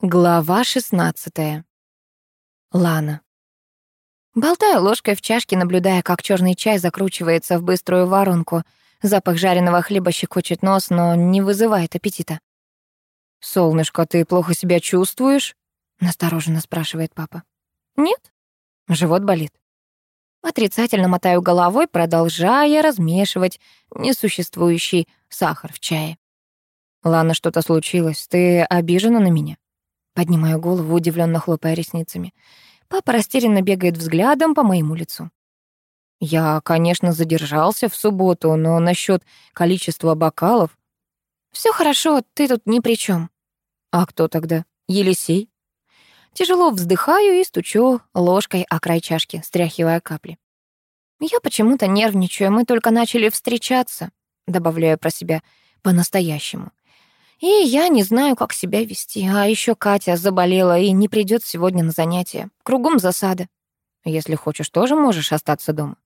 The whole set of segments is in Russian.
Глава 16. Лана. Болтаю ложкой в чашке, наблюдая, как черный чай закручивается в быструю воронку. Запах жареного хлеба щекочет нос, но не вызывает аппетита. «Солнышко, ты плохо себя чувствуешь?» — настороженно спрашивает папа. «Нет?» Живот болит. Отрицательно мотаю головой, продолжая размешивать несуществующий сахар в чае. «Лана, что-то случилось. Ты обижена на меня?» Поднимаю голову, удивленно хлопая ресницами. Папа растерянно бегает взглядом по моему лицу. Я, конечно, задержался в субботу, но насчет количества бокалов... Все хорошо, ты тут ни при чем. А кто тогда? Елисей? Тяжело вздыхаю и стучу ложкой о край чашки, стряхивая капли. Я почему-то нервничаю, мы только начали встречаться, добавляю про себя по-настоящему. И я не знаю, как себя вести. А еще Катя заболела и не придет сегодня на занятия. Кругом засада. Если хочешь, тоже можешь остаться дома.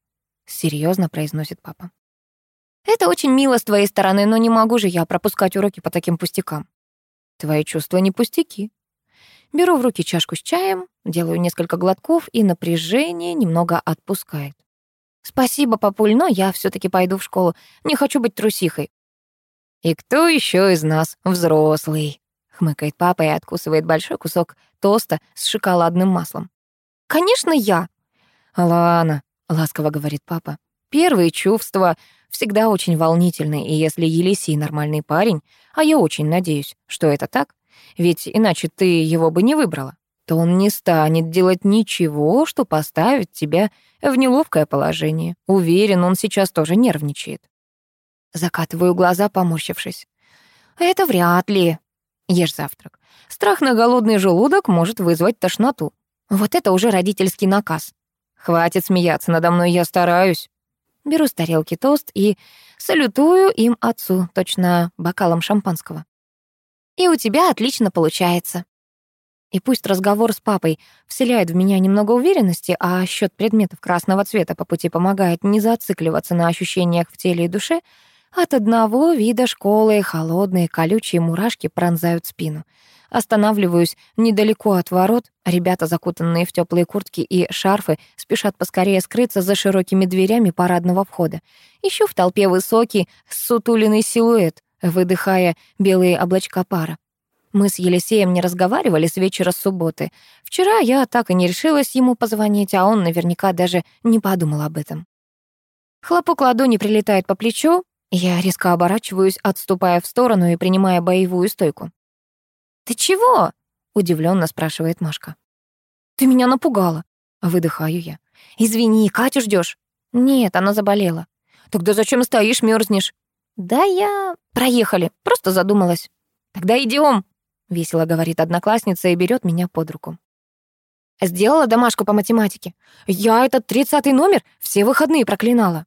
Серьезно произносит папа. Это очень мило с твоей стороны, но не могу же я пропускать уроки по таким пустякам. Твои чувства не пустяки. Беру в руки чашку с чаем, делаю несколько глотков, и напряжение немного отпускает. Спасибо, папуль, но я все таки пойду в школу. Не хочу быть трусихой. «И кто еще из нас взрослый?» — хмыкает папа и откусывает большой кусок тоста с шоколадным маслом. «Конечно, я!» «Лана», — ласково говорит папа, «первые чувства всегда очень волнительны, и если Елисей нормальный парень, а я очень надеюсь, что это так, ведь иначе ты его бы не выбрала, то он не станет делать ничего, что поставит тебя в неловкое положение. Уверен, он сейчас тоже нервничает. Закатываю глаза, поморщившись. «Это вряд ли. Ешь завтрак. Страх на голодный желудок может вызвать тошноту. Вот это уже родительский наказ. Хватит смеяться надо мной, я стараюсь». Беру с тарелки тост и салютую им отцу, точно бокалом шампанского. «И у тебя отлично получается». И пусть разговор с папой вселяет в меня немного уверенности, а счет предметов красного цвета по пути помогает не зацикливаться на ощущениях в теле и душе, от одного вида школы холодные колючие мурашки пронзают спину. Останавливаюсь недалеко от ворот. Ребята, закутанные в теплые куртки и шарфы, спешат поскорее скрыться за широкими дверями парадного входа. Ищу в толпе высокий, сутуленный силуэт, выдыхая белые облачка пара. Мы с Елисеем не разговаривали с вечера субботы. Вчера я так и не решилась ему позвонить, а он наверняка даже не подумал об этом. Хлопок ладони прилетает по плечу, я резко оборачиваюсь, отступая в сторону и принимая боевую стойку. «Ты чего?» — удивленно спрашивает Машка. «Ты меня напугала», — выдыхаю я. «Извини, Катю ждешь? «Нет, она заболела». «Тогда зачем стоишь, мерзнешь? «Да я... Проехали, просто задумалась». «Тогда идем, весело говорит одноклассница и берет меня под руку. Сделала домашку по математике. Я этот тридцатый номер все выходные проклинала.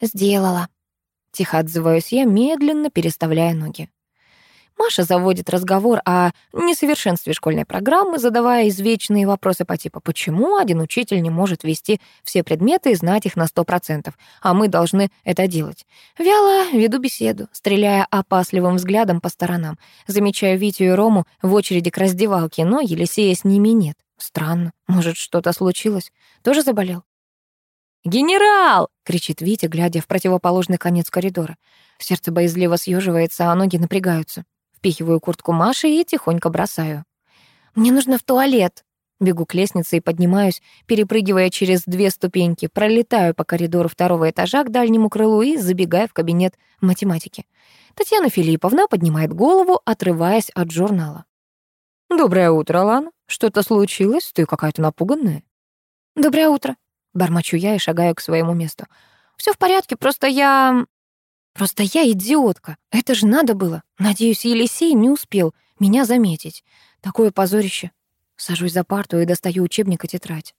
Сделала, Тихо отзываюсь я, медленно переставляя ноги. Маша заводит разговор о несовершенстве школьной программы, задавая извечные вопросы по типу «почему один учитель не может вести все предметы и знать их на сто процентов, а мы должны это делать?» Вяло веду беседу, стреляя опасливым взглядом по сторонам. Замечаю Витю и Рому в очереди к раздевалке, но Елисея с ними нет. Странно, может, что-то случилось? Тоже заболел? «Генерал!» — кричит Витя, глядя в противоположный конец коридора. Сердце боязливо съеживается, а ноги напрягаются. Впихиваю куртку Маши и тихонько бросаю. «Мне нужно в туалет!» Бегу к лестнице и поднимаюсь, перепрыгивая через две ступеньки, пролетаю по коридору второго этажа к дальнему крылу и забегаю в кабинет математики. Татьяна Филипповна поднимает голову, отрываясь от журнала. «Доброе утро, Лана. Что-то случилось? Ты какая-то напуганная». «Доброе утро», Бормочу я и шагаю к своему месту. Все в порядке, просто я... Просто я идиотка. Это же надо было. Надеюсь, Елисей не успел меня заметить. Такое позорище. Сажусь за парту и достаю учебник и тетрадь.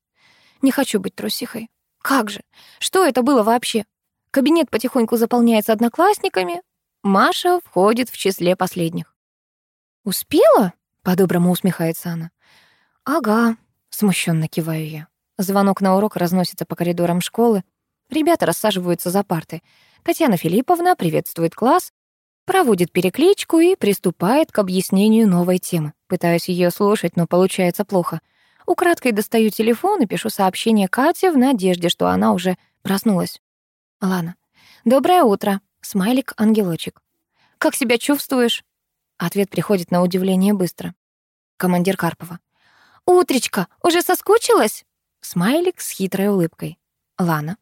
Не хочу быть трусихой. Как же? Что это было вообще? Кабинет потихоньку заполняется одноклассниками. Маша входит в числе последних. «Успела?» — по-доброму усмехается она. «Ага», — смущенно киваю я. Звонок на урок разносится по коридорам школы. Ребята рассаживаются за парты. Татьяна Филипповна приветствует класс. проводит перекличку и приступает к объяснению новой темы. Пытаюсь ее слушать, но получается плохо. Украдкой достаю телефон и пишу сообщение Кате в надежде, что она уже проснулась. Лана. «Доброе утро. Смайлик-ангелочек. Как себя чувствуешь?» Ответ приходит на удивление быстро. Командир Карпова. «Утречка, уже соскучилась?» Смайлик с хитрой улыбкой. Лана.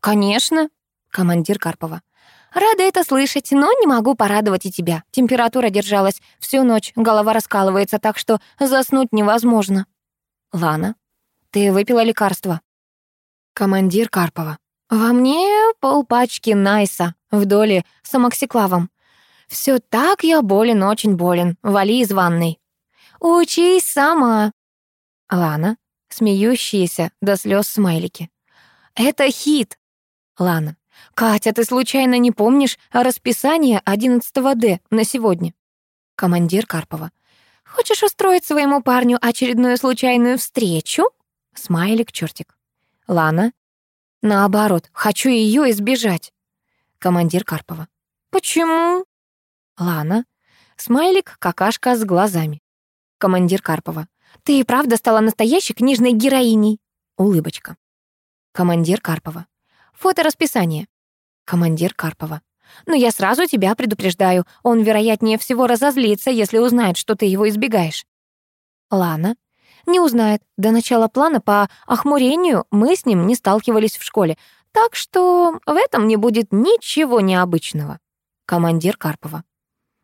«Конечно». Командир Карпова. «Рада это слышать, но не могу порадовать и тебя. Температура держалась всю ночь, голова раскалывается, так что заснуть невозможно». Лана. «Ты выпила лекарство?» Командир Карпова. «Во мне полпачки Найса в доле с амоксиклавом. Все так я болен, очень болен. Вали из ванной». «Учись сама». Лана, смеющиеся до слез смайлики. «Это хит». Лана. «Катя, ты случайно не помнишь расписание 11 Д на сегодня?» Командир Карпова. «Хочешь устроить своему парню очередную случайную встречу?» Смайлик-чертик. Лана. «Наоборот, хочу ее избежать». Командир Карпова. «Почему?» Лана. Смайлик, какашка с глазами. Командир Карпова. «Ты и правда стала настоящей книжной героиней?» Улыбочка. Командир Карпова. «Фото расписание». Командир Карпова. «Но я сразу тебя предупреждаю. Он, вероятнее всего, разозлится, если узнает, что ты его избегаешь». Лана. «Не узнает. До начала плана по охмурению мы с ним не сталкивались в школе, так что в этом не будет ничего необычного». Командир Карпова.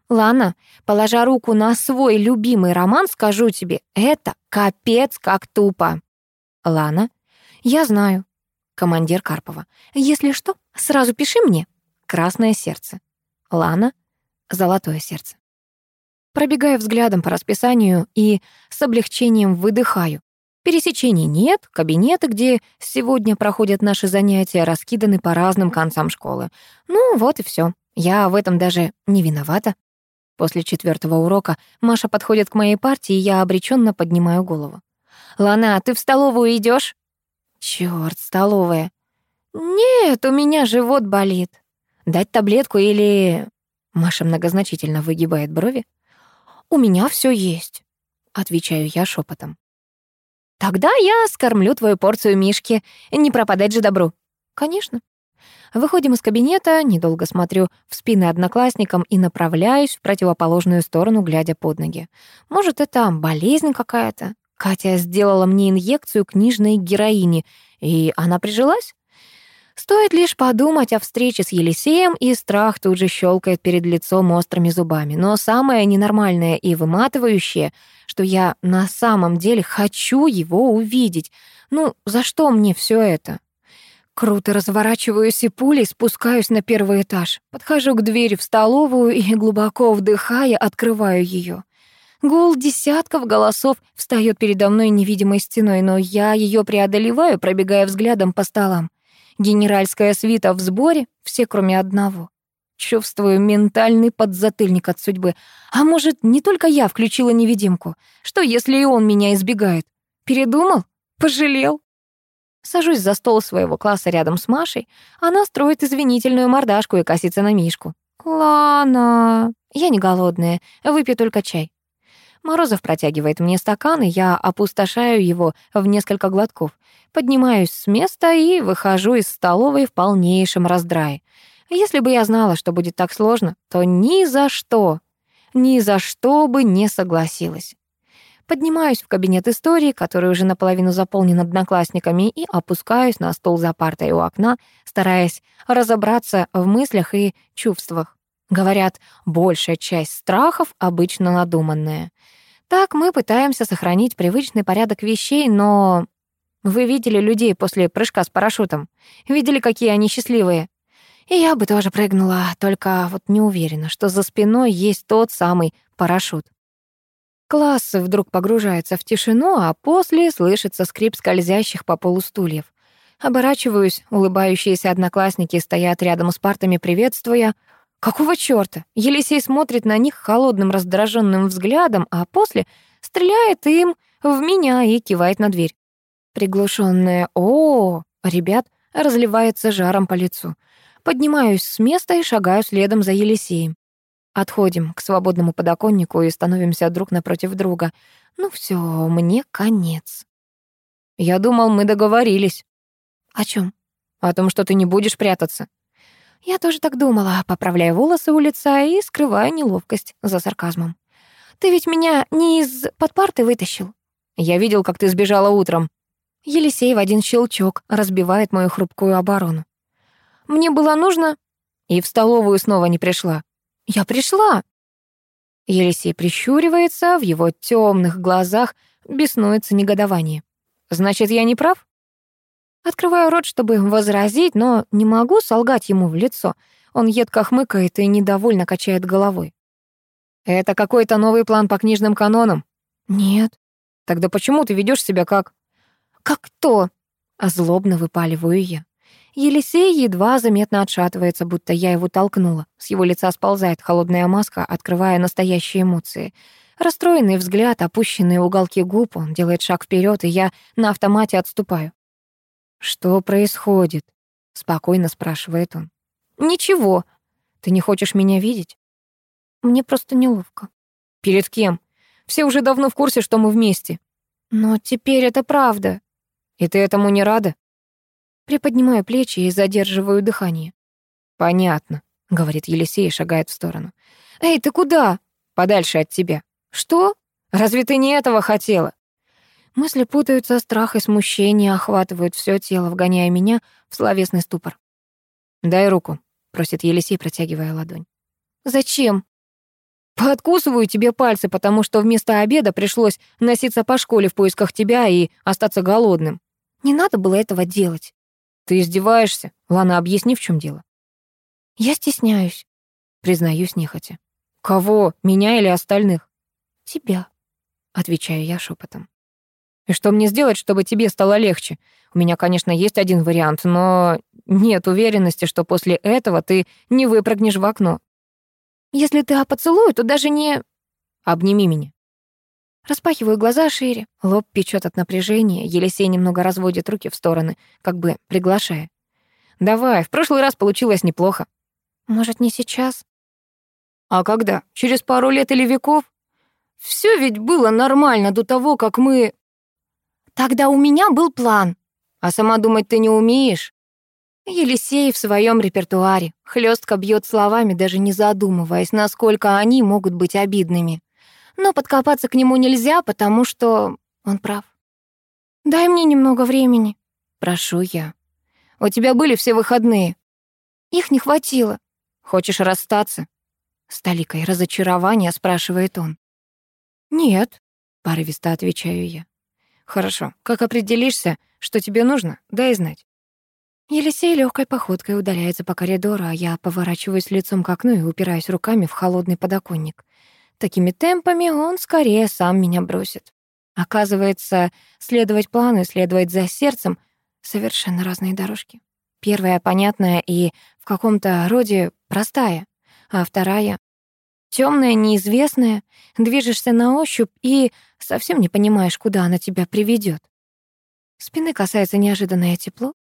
Лана, положа руку на свой любимый роман, скажу тебе, это капец как тупо. Лана, я знаю. Командир Карпова. Если что, сразу пиши мне. Красное сердце. Лана, золотое сердце. Пробегаю взглядом по расписанию и с облегчением выдыхаю. Пересечений нет, кабинеты, где сегодня проходят наши занятия, раскиданы по разным концам школы. Ну, вот и все. Я в этом даже не виновата. После четвертого урока Маша подходит к моей партии, и я обреченно поднимаю голову. «Лана, ты в столовую идешь? «Чёрт, столовая!» «Нет, у меня живот болит. Дать таблетку или...» Маша многозначительно выгибает брови. «У меня все есть», — отвечаю я шепотом. «Тогда я скормлю твою порцию Мишки. Не пропадать же добру». «Конечно». Выходим из кабинета, недолго смотрю в спины одноклассникам и направляюсь в противоположную сторону, глядя под ноги. Может, это болезнь какая-то? Катя сделала мне инъекцию книжной героини, и она прижилась? Стоит лишь подумать о встрече с Елисеем, и страх тут же щелкает перед лицом острыми зубами. Но самое ненормальное и выматывающее, что я на самом деле хочу его увидеть. Ну, за что мне все это? Круто разворачиваюсь и пулей спускаюсь на первый этаж. Подхожу к двери в столовую и, глубоко вдыхая, открываю ее. Гул десятков голосов встает передо мной невидимой стеной, но я ее преодолеваю, пробегая взглядом по столам. Генеральская свита в сборе, все кроме одного. Чувствую ментальный подзатыльник от судьбы. А может, не только я включила невидимку? Что, если и он меня избегает? Передумал? Пожалел? Сажусь за стол своего класса рядом с Машей. Она строит извинительную мордашку и косится на Мишку. «Лана...» «Я не голодная, выпью только чай». Морозов протягивает мне стакан, и я опустошаю его в несколько глотков. Поднимаюсь с места и выхожу из столовой в полнейшем раздрае. Если бы я знала, что будет так сложно, то ни за что, ни за что бы не согласилась. Поднимаюсь в кабинет истории, который уже наполовину заполнен одноклассниками, и опускаюсь на стол за партой у окна, стараясь разобраться в мыслях и чувствах. Говорят, большая часть страхов обычно надуманная. Так мы пытаемся сохранить привычный порядок вещей, но... Вы видели людей после прыжка с парашютом? Видели, какие они счастливые? И я бы тоже прыгнула, только вот не уверена, что за спиной есть тот самый парашют. Класс вдруг погружается в тишину, а после слышится скрип скользящих по полу стульев. Оборачиваюсь, улыбающиеся одноклассники стоят рядом с партами, приветствуя. Какого чёрта? Елисей смотрит на них холодным раздраженным взглядом, а после стреляет им в меня и кивает на дверь. Приглушенное «О!» ребят разливается жаром по лицу. Поднимаюсь с места и шагаю следом за Елисеем. Отходим к свободному подоконнику и становимся друг напротив друга. Ну все, мне конец. Я думал, мы договорились. О чем? О том, что ты не будешь прятаться. Я тоже так думала, поправляя волосы у лица и скрывая неловкость за сарказмом. Ты ведь меня не из-под парты вытащил. Я видел, как ты сбежала утром. Елисей в один щелчок разбивает мою хрупкую оборону. Мне было нужно... И в столовую снова не пришла. Я пришла. Елисей прищуривается, в его темных глазах беснуется негодование. Значит, я не прав? Открываю рот, чтобы возразить, но не могу солгать ему в лицо. Он едко хмыкает и недовольно качает головой. Это какой-то новый план по книжным канонам? Нет. Тогда почему ты ведешь себя как... Как кто? Злобно выпаливаю я. Елисей едва заметно отшатывается, будто я его толкнула. С его лица сползает холодная маска, открывая настоящие эмоции. Расстроенный взгляд, опущенные уголки губ, он делает шаг вперед, и я на автомате отступаю. «Что происходит?» — спокойно спрашивает он. «Ничего. Ты не хочешь меня видеть?» «Мне просто неловко». «Перед кем? Все уже давно в курсе, что мы вместе». «Но теперь это правда». «И ты этому не рада?» Приподнимаю плечи и задерживаю дыхание. «Понятно», — говорит Елисей и шагает в сторону. «Эй, ты куда?» «Подальше от тебя». «Что? Разве ты не этого хотела?» Мысли путаются, страх и смущение охватывают все тело, вгоняя меня в словесный ступор. «Дай руку», — просит Елисей, протягивая ладонь. «Зачем?» «Пооткусываю тебе пальцы, потому что вместо обеда пришлось носиться по школе в поисках тебя и остаться голодным. Не надо было этого делать». Ты издеваешься? Лана, объясни, в чем дело. Я стесняюсь, признаюсь нехотя. Кого, меня или остальных? Тебя, отвечаю я шепотом. И что мне сделать, чтобы тебе стало легче? У меня, конечно, есть один вариант, но нет уверенности, что после этого ты не выпрыгнешь в окно. Если ты о поцелуе, то даже не... Обними меня. Распахиваю глаза шире, лоб печет от напряжения, Елисей немного разводит руки в стороны, как бы приглашая. «Давай, в прошлый раз получилось неплохо». «Может, не сейчас?» «А когда? Через пару лет или веков? Все ведь было нормально до того, как мы...» «Тогда у меня был план. А сама думать ты не умеешь?» Елисей в своем репертуаре хлестко бьет словами, даже не задумываясь, насколько они могут быть обидными но подкопаться к нему нельзя, потому что он прав. «Дай мне немного времени», — прошу я. «У тебя были все выходные». «Их не хватило». «Хочешь расстаться?» С толикой разочарования спрашивает он. «Нет», — порывисто отвечаю я. «Хорошо, как определишься, что тебе нужно, дай знать». Елисей легкой походкой удаляется по коридору, а я поворачиваюсь лицом к окну и упираюсь руками в холодный подоконник. Такими темпами он скорее сам меня бросит. Оказывается, следовать плану и следовать за сердцем — совершенно разные дорожки. Первая понятная и в каком-то роде простая, а вторая — темная, неизвестная, движешься на ощупь и совсем не понимаешь, куда она тебя приведет. Спины касается неожиданное тепло.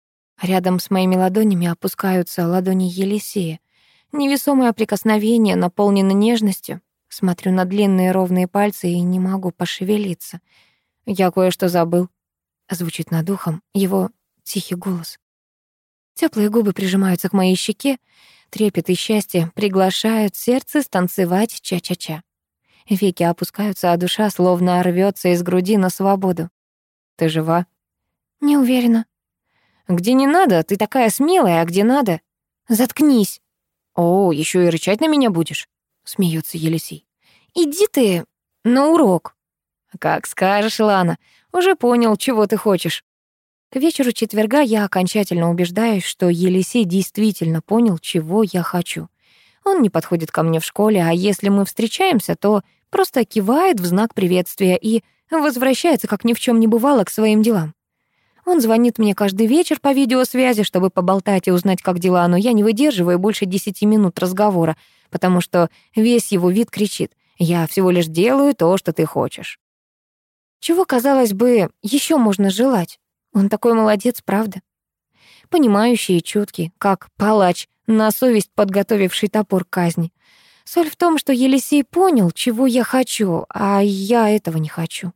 Рядом с моими ладонями опускаются ладони Елисея. Невесомое прикосновение наполнено нежностью, Смотрю на длинные ровные пальцы и не могу пошевелиться. Я кое-что забыл. Звучит над ухом его тихий голос. Теплые губы прижимаются к моей щеке, трепет и счастье приглашают сердце станцевать ча-ча-ча. Веки опускаются, а душа словно рвется из груди на свободу. Ты жива? Не уверена. Где не надо, ты такая смелая, а где надо? Заткнись. О, еще и рычать на меня будешь? — смеется Елисей. «Иди ты на урок». «Как скажешь, Лана. Уже понял, чего ты хочешь». К вечеру четверга я окончательно убеждаюсь, что Елисей действительно понял, чего я хочу. Он не подходит ко мне в школе, а если мы встречаемся, то просто кивает в знак приветствия и возвращается, как ни в чем не бывало, к своим делам. Он звонит мне каждый вечер по видеосвязи, чтобы поболтать и узнать, как дела, но я не выдерживаю больше десяти минут разговора, потому что весь его вид кричит «Я всего лишь делаю то, что ты хочешь». Чего, казалось бы, еще можно желать? Он такой молодец, правда? Понимающий и чуткий, как палач, на совесть подготовивший топор казни. Соль в том, что Елисей понял, чего я хочу, а я этого не хочу.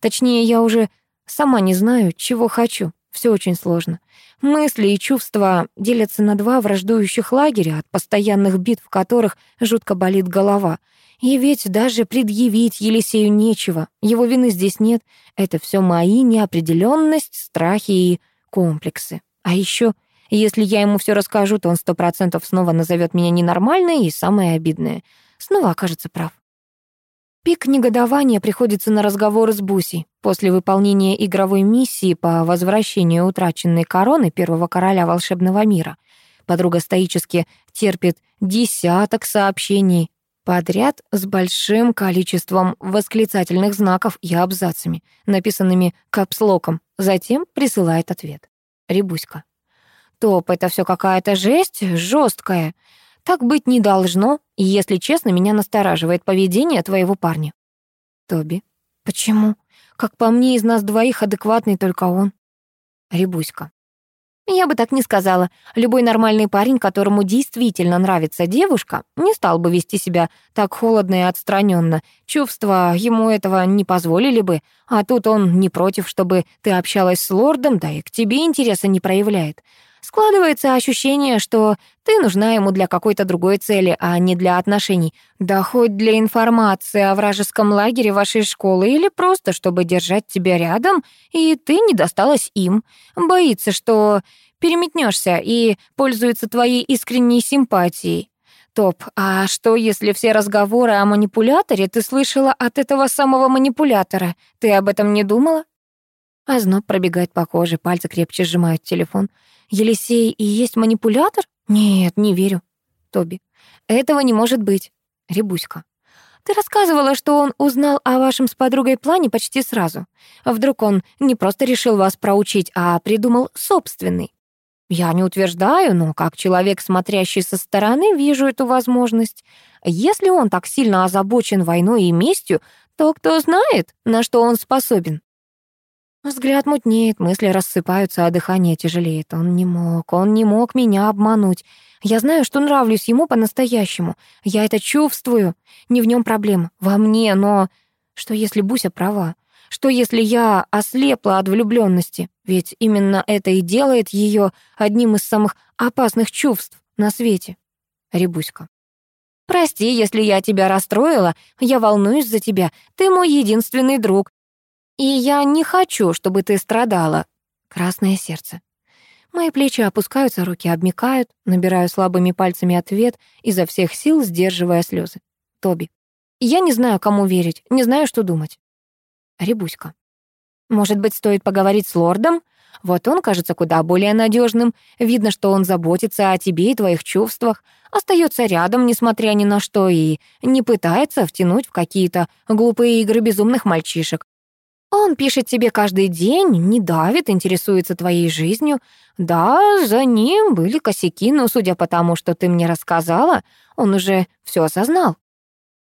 Точнее, я уже сама не знаю, чего хочу. Все очень сложно. Мысли и чувства делятся на два враждующих лагеря, от постоянных битв которых жутко болит голова. И ведь даже предъявить Елисею нечего. Его вины здесь нет. Это все мои неопределенность, страхи и комплексы. А еще, если я ему все расскажу, то он сто процентов снова назовет меня ненормальной и самое обидное. Снова окажется прав. Пик негодования приходится на разговоры с Бусей. После выполнения игровой миссии по возвращению утраченной короны первого короля волшебного мира подруга стоически терпит десяток сообщений подряд с большим количеством восклицательных знаков и абзацами, написанными капслоком, затем присылает ответ. Рябуська. Топ, это все какая-то жесть, жесткая. Так быть не должно, и, если честно, меня настораживает поведение твоего парня. Тоби. Почему? Как по мне, из нас двоих адекватный только он. Рябуська. Я бы так не сказала. Любой нормальный парень, которому действительно нравится девушка, не стал бы вести себя так холодно и отстраненно. Чувства ему этого не позволили бы. А тут он не против, чтобы ты общалась с лордом, да и к тебе интереса не проявляет. Складывается ощущение, что ты нужна ему для какой-то другой цели, а не для отношений. Да хоть для информации о вражеском лагере вашей школы или просто, чтобы держать тебя рядом, и ты не досталась им. Боится, что переметнешься и пользуется твоей искренней симпатией. Топ, а что, если все разговоры о манипуляторе ты слышала от этого самого манипулятора? Ты об этом не думала? Озноб пробегает по коже, пальцы крепче сжимают телефон. Елисей и есть манипулятор? Нет, не верю. Тоби. Этого не может быть. Рябуська. Ты рассказывала, что он узнал о вашем с подругой плане почти сразу. Вдруг он не просто решил вас проучить, а придумал собственный. Я не утверждаю, но как человек, смотрящий со стороны, вижу эту возможность. Если он так сильно озабочен войной и местью, то кто знает, на что он способен. Взгляд мутнеет, мысли рассыпаются, а дыхание тяжелеет. Он не мог, он не мог меня обмануть. Я знаю, что нравлюсь ему по-настоящему. Я это чувствую. Не в нем проблема, во мне, но... Что если Буся права? Что если я ослепла от влюбленности? Ведь именно это и делает ее одним из самых опасных чувств на свете. Рябуська. «Прости, если я тебя расстроила. Я волнуюсь за тебя. Ты мой единственный друг. И я не хочу, чтобы ты страдала. Красное сердце. Мои плечи опускаются, руки обмикают, набираю слабыми пальцами ответ, изо всех сил сдерживая слезы. Тоби. Я не знаю, кому верить, не знаю, что думать. Рябуська. Может быть, стоит поговорить с лордом? Вот он кажется куда более надежным. Видно, что он заботится о тебе и твоих чувствах, остается рядом, несмотря ни на что, и не пытается втянуть в какие-то глупые игры безумных мальчишек. Он пишет тебе каждый день, не давит, интересуется твоей жизнью. Да, за ним были косяки, но судя по тому, что ты мне рассказала, он уже все осознал.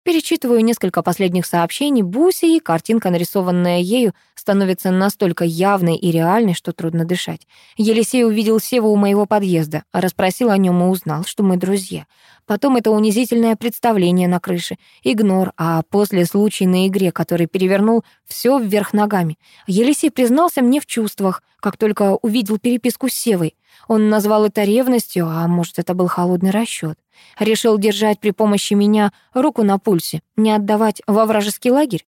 Перечитываю несколько последних сообщений Буси, и картинка, нарисованная ею, становится настолько явной и реальной, что трудно дышать. Елисей увидел Севу у моего подъезда, расспросил о нем и узнал, что мы друзья. Потом это унизительное представление на крыше, игнор, а после случай на игре, который перевернул все вверх ногами. Елисей признался мне в чувствах, как только увидел переписку с Севой. Он назвал это ревностью, а может, это был холодный расчет. Решил держать при помощи меня руку на пульсе, не отдавать во вражеский лагерь?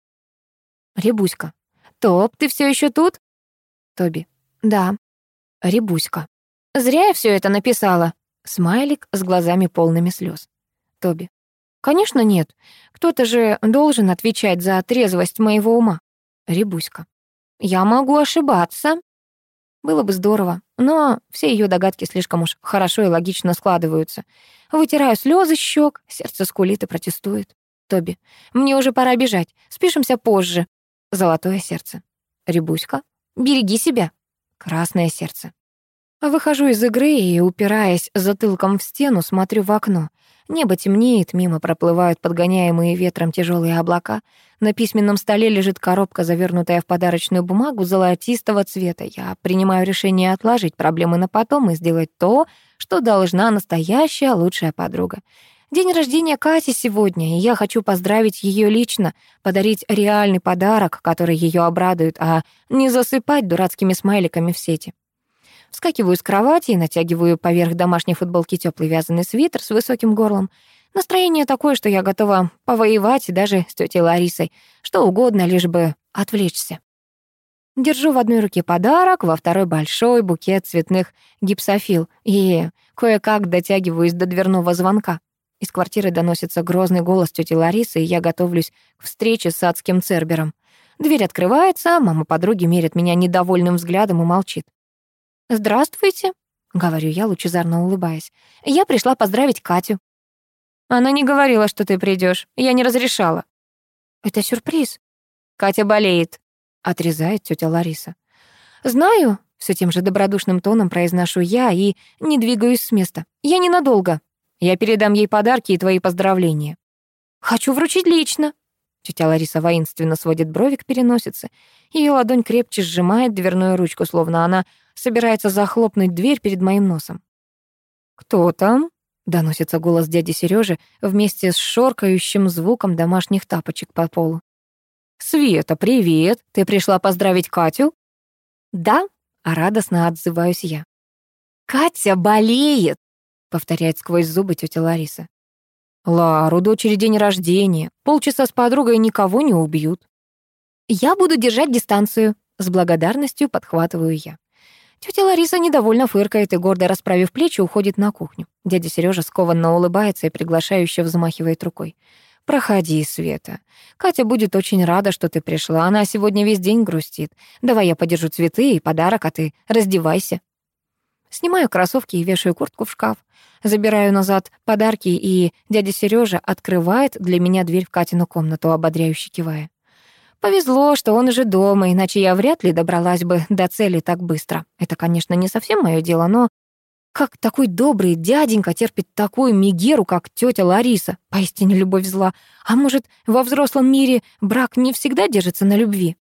Рябуська. Топ, ты все еще тут? Тоби. Да. Рябуська. Зря я все это написала. Смайлик с глазами полными слез. Тоби. Конечно, нет. Кто-то же должен отвечать за трезвость моего ума. Рябуська. Я могу ошибаться. Было бы здорово, но все ее догадки слишком уж хорошо и логично складываются. Вытираю слезы щек, сердце скулит и протестует. Тоби, мне уже пора бежать, спишемся позже. Золотое сердце. Рябуська, береги себя. Красное сердце. Выхожу из игры и, упираясь затылком в стену, смотрю в окно. Небо темнеет, мимо проплывают подгоняемые ветром тяжелые облака. На письменном столе лежит коробка, завернутая в подарочную бумагу золотистого цвета. Я принимаю решение отложить проблемы на потом и сделать то, что должна настоящая лучшая подруга. День рождения Кати сегодня, и я хочу поздравить ее лично, подарить реальный подарок, который ее обрадует, а не засыпать дурацкими смайликами в сети. Вскакиваю с кровати и натягиваю поверх домашней футболки теплый вязаный свитер с высоким горлом. Настроение такое, что я готова повоевать даже с тетей Ларисой, что угодно, лишь бы отвлечься. Держу в одной руке подарок, во второй большой букет цветных гипсофил и кое-как дотягиваюсь до дверного звонка. Из квартиры доносится грозный голос тети Ларисы, и я готовлюсь к встрече с адским цербером. Дверь открывается, мама подруги мерит меня недовольным взглядом и молчит. «Здравствуйте», — говорю я, лучезарно улыбаясь. «Я пришла поздравить Катю». «Она не говорила, что ты придешь. Я не разрешала». «Это сюрприз». «Катя болеет», отрезает тетя Лариса. Знаю, все тем же добродушным тоном произношу я и не двигаюсь с места. Я ненадолго. Я передам ей подарки и твои поздравления. Хочу вручить лично. Тетя Лариса воинственно сводит брови к переносице. Ее ладонь крепче сжимает дверную ручку, словно она собирается захлопнуть дверь перед моим носом. «Кто там?» — доносится голос дяди Сережи вместе с шоркающим звуком домашних тапочек по полу. «Света, привет! Ты пришла поздравить Катю?» «Да», — радостно отзываюсь я. «Катя болеет!» — повторяет сквозь зубы тетя Лариса. «Лару, дочери день рождения. Полчаса с подругой никого не убьют». «Я буду держать дистанцию», — с благодарностью подхватываю я. Тетя Лариса недовольно фыркает и, гордо расправив плечи, уходит на кухню. Дядя Сережа скованно улыбается и приглашающе взмахивает рукой. «Проходи, Света. Катя будет очень рада, что ты пришла. Она сегодня весь день грустит. Давай я подержу цветы и подарок, а ты раздевайся». Снимаю кроссовки и вешаю куртку в шкаф. Забираю назад подарки, и дядя Сережа открывает для меня дверь в Катину комнату, ободряюще кивая. Повезло, что он уже дома, иначе я вряд ли добралась бы до цели так быстро. Это, конечно, не совсем мое дело, но как такой добрый дяденька терпит такую мигеру, как тетя Лариса? Поистине любовь зла. А может, во взрослом мире брак не всегда держится на любви?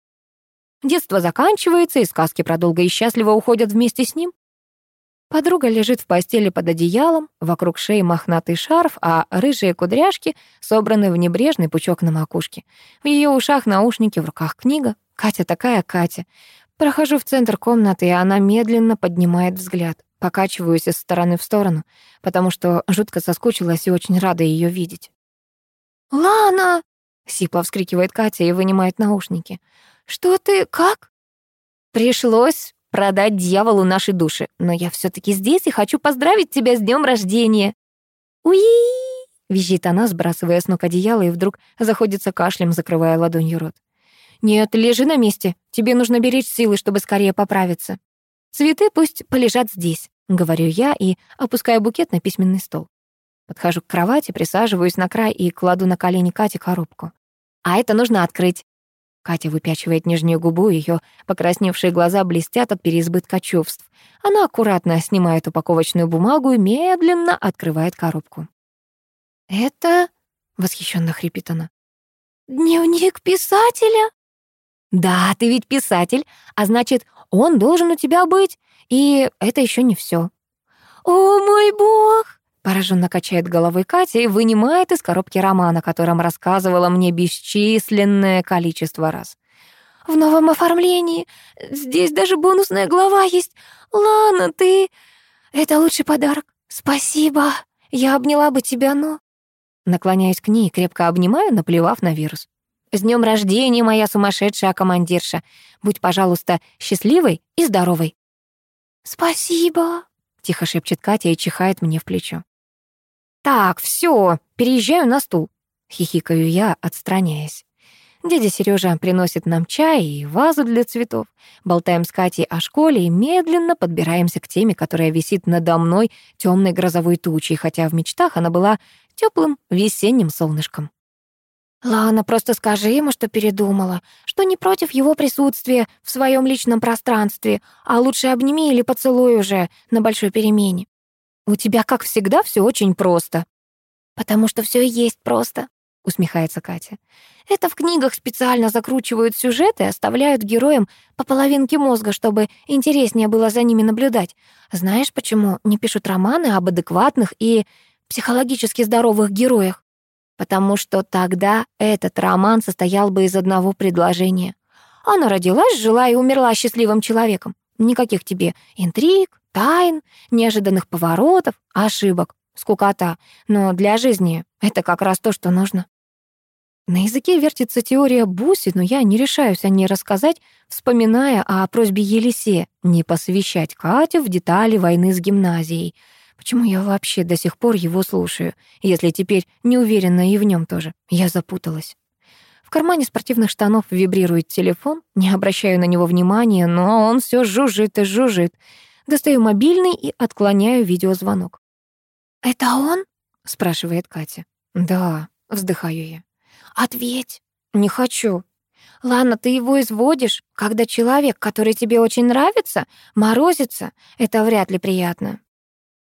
Детство заканчивается, и сказки про долго и счастливо уходят вместе с ним. Подруга лежит в постели под одеялом, вокруг шеи мохнатый шарф, а рыжие кудряшки собраны в небрежный пучок на макушке. В ее ушах наушники, в руках книга. Катя такая Катя. Прохожу в центр комнаты, и она медленно поднимает взгляд. Покачиваюсь из стороны в сторону, потому что жутко соскучилась и очень рада ее видеть. «Лана!» — сипло вскрикивает Катя и вынимает наушники. «Что ты? Как?» «Пришлось продать дьяволу наши души, но я все таки здесь и хочу поздравить тебя с днем рождения!» «Уи!» — визжит она, сбрасывая с ног одеяло, и вдруг заходится кашлем, закрывая ладонью рот. «Нет, лежи на месте. Тебе нужно беречь силы, чтобы скорее поправиться. Цветы пусть полежат здесь», — говорю я и опускаю букет на письменный стол. Подхожу к кровати, присаживаюсь на край и кладу на колени Кате коробку. «А это нужно открыть». Катя выпячивает нижнюю губу, ее покрасневшие глаза блестят от переизбытка чувств. Она аккуратно снимает упаковочную бумагу и медленно открывает коробку. «Это...» — восхищенно хрипит она. «Дневник писателя?» «Да, ты ведь писатель, а значит, он должен у тебя быть, и это еще не все. «О, мой бог!» — пораженно качает головой Катя и вынимает из коробки роман, о котором рассказывала мне бесчисленное количество раз. «В новом оформлении. Здесь даже бонусная глава есть. Лана, ты... Это лучший подарок. Спасибо. Я обняла бы тебя, но...» Наклоняюсь к ней, крепко обнимаю, наплевав на вирус. С днем рождения, моя сумасшедшая командирша. Будь, пожалуйста, счастливой и здоровой. Спасибо, тихо шепчет Катя и чихает мне в плечо. Так, все, переезжаю на стул, хихикаю я, отстраняясь. Дядя Сережа приносит нам чай и вазу для цветов. Болтаем с Катей о школе и медленно подбираемся к теме, которая висит надо мной темной грозовой тучей, хотя в мечтах она была теплым весенним солнышком. «Лана, просто скажи ему, что передумала, что не против его присутствия в своем личном пространстве, а лучше обними или поцелуй уже на большой перемене. У тебя, как всегда, все очень просто». «Потому что все есть просто», — усмехается Катя. «Это в книгах специально закручивают сюжеты и оставляют героям по половинке мозга, чтобы интереснее было за ними наблюдать. Знаешь, почему не пишут романы об адекватных и психологически здоровых героях. Потому что тогда этот роман состоял бы из одного предложения. Она родилась, жила и умерла счастливым человеком. Никаких тебе интриг, тайн, неожиданных поворотов, ошибок, скукота. Но для жизни это как раз то, что нужно. На языке вертится теория Буси, но я не решаюсь о ней рассказать, вспоминая о просьбе Елисея не посвящать Катю в детали войны с гимназией. Почему я вообще до сих пор его слушаю, если теперь не уверена и в нем тоже? Я запуталась. Кармане спортивных штанов вибрирует телефон, не обращаю на него внимания, но он все жужжит и жужжит. Достаю мобильный и отклоняю видеозвонок. «Это он?» — спрашивает Катя. «Да», — вздыхаю я. «Ответь». «Не хочу». «Ладно, ты его изводишь. Когда человек, который тебе очень нравится, морозится, это вряд ли приятно».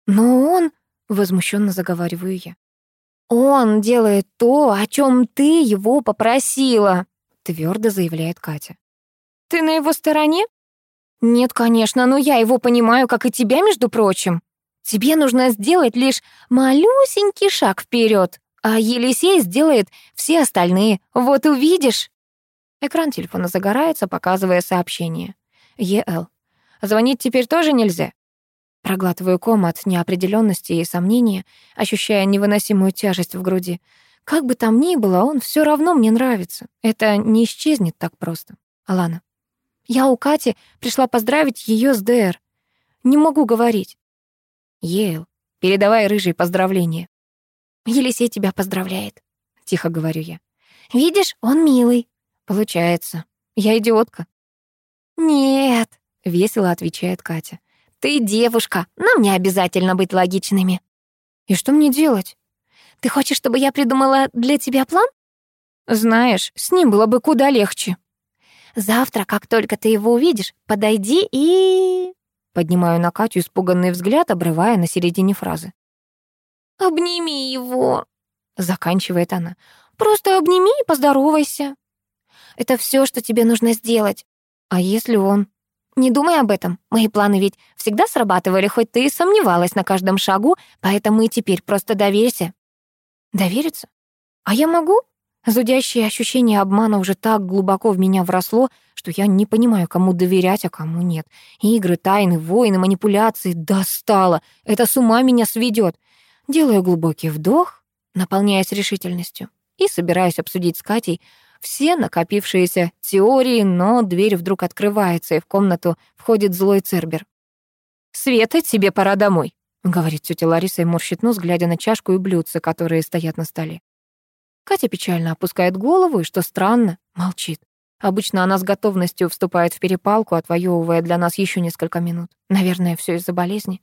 «Но он...» — возмущенно заговариваю я. «Он делает то, о чем ты его попросила», — твердо заявляет Катя. «Ты на его стороне?» «Нет, конечно, но я его понимаю, как и тебя, между прочим. Тебе нужно сделать лишь малюсенький шаг вперед а Елисей сделает все остальные. Вот увидишь». Экран телефона загорается, показывая сообщение. ЕЛ. Звонить теперь тоже нельзя. Проглатываю ком от неопределенности и сомнения, ощущая невыносимую тяжесть в груди. Как бы там ни было, он все равно мне нравится. Это не исчезнет так просто. Алана. Я у Кати пришла поздравить ее с ДР. Не могу говорить. Ейл, передавай рыжий поздравления. Елисей тебя поздравляет», — тихо говорю я. «Видишь, он милый». «Получается. Я идиотка». «Нет», — весело отвечает Катя. «Ты девушка, нам не обязательно быть логичными». «И что мне делать?» «Ты хочешь, чтобы я придумала для тебя план?» «Знаешь, с ним было бы куда легче». «Завтра, как только ты его увидишь, подойди и...» Поднимаю на Катю испуганный взгляд, обрывая на середине фразы. «Обними его», — заканчивает она. «Просто обними и поздоровайся. Это все, что тебе нужно сделать. А если он...» «Не думай об этом. Мои планы ведь всегда срабатывали, хоть ты и сомневалась на каждом шагу, поэтому и теперь просто доверься». «Довериться? А я могу?» Зудящее ощущение обмана уже так глубоко в меня вросло, что я не понимаю, кому доверять, а кому нет. Игры, тайны, войны, манипуляции — достало. Это с ума меня сведет. Делаю глубокий вдох, наполняясь решительностью, и собираюсь обсудить с Катей все накопившиеся теории, но дверь вдруг открывается, и в комнату входит злой Цербер. «Света, тебе пора домой», — говорит тетя Лариса и морщит нос, глядя на чашку и блюдца, которые стоят на столе. Катя печально опускает голову и, что странно, молчит. Обычно она с готовностью вступает в перепалку, отвоевывая для нас еще несколько минут. Наверное, все из-за болезни.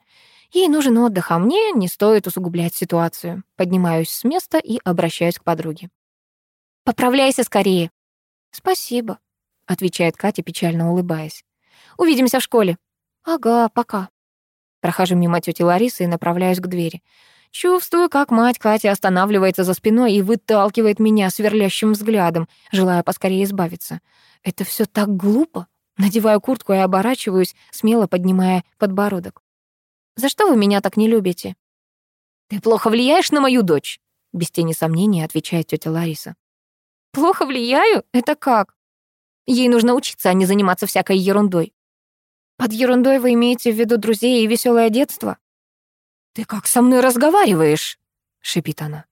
Ей нужен отдых, а мне не стоит усугублять ситуацию. Поднимаюсь с места и обращаюсь к подруге. «Поправляйся скорее». «Спасибо», — отвечает Катя, печально улыбаясь. «Увидимся в школе». «Ага, пока». Прохожу мимо тети Ларисы и направляюсь к двери. Чувствую, как мать Кати останавливается за спиной и выталкивает меня сверлящим взглядом, желая поскорее избавиться. Это все так глупо. Надеваю куртку и оборачиваюсь, смело поднимая подбородок. За что вы меня так не любите?» «Ты плохо влияешь на мою дочь», — без тени сомнения отвечает тетя Лариса. «Плохо влияю? Это как?» Ей нужно учиться, а не заниматься всякой ерундой. Под ерундой вы имеете в виду друзей и веселое детство? Ты как со мной разговариваешь? шипит она.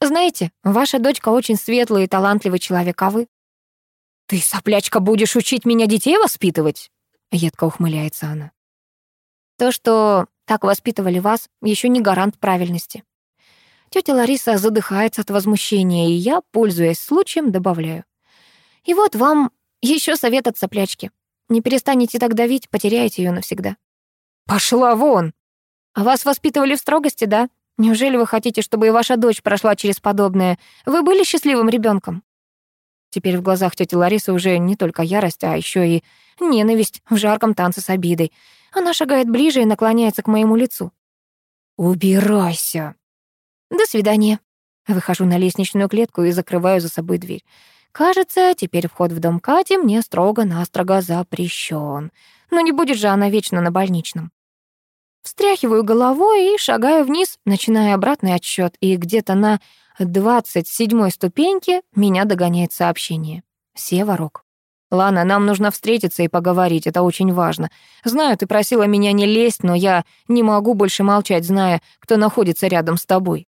Знаете, ваша дочка очень светлый и талантливый человек, а вы? Ты, соплячка, будешь учить меня детей воспитывать? Едко ухмыляется она. То, что так воспитывали вас, еще не гарант правильности. Тетя Лариса задыхается от возмущения, и я, пользуясь случаем, добавляю. И вот вам еще совет от соплячки. Не перестанете так давить, потеряете ее навсегда. Пошла вон! А вас воспитывали в строгости, да? Неужели вы хотите, чтобы и ваша дочь прошла через подобное? Вы были счастливым ребенком? Теперь в глазах тети Ларисы уже не только ярость, а еще и ненависть в жарком танце с обидой. Она шагает ближе и наклоняется к моему лицу. «Убирайся!» «До свидания». Выхожу на лестничную клетку и закрываю за собой дверь. Кажется, теперь вход в дом Кати мне строго-настрого запрещен. Но не будет же она вечно на больничном. Встряхиваю головой и шагаю вниз, начиная обратный отсчет, и где-то на двадцать седьмой ступеньке меня догоняет сообщение. Сева «Лана, нам нужно встретиться и поговорить, это очень важно. Знаю, ты просила меня не лезть, но я не могу больше молчать, зная, кто находится рядом с тобой».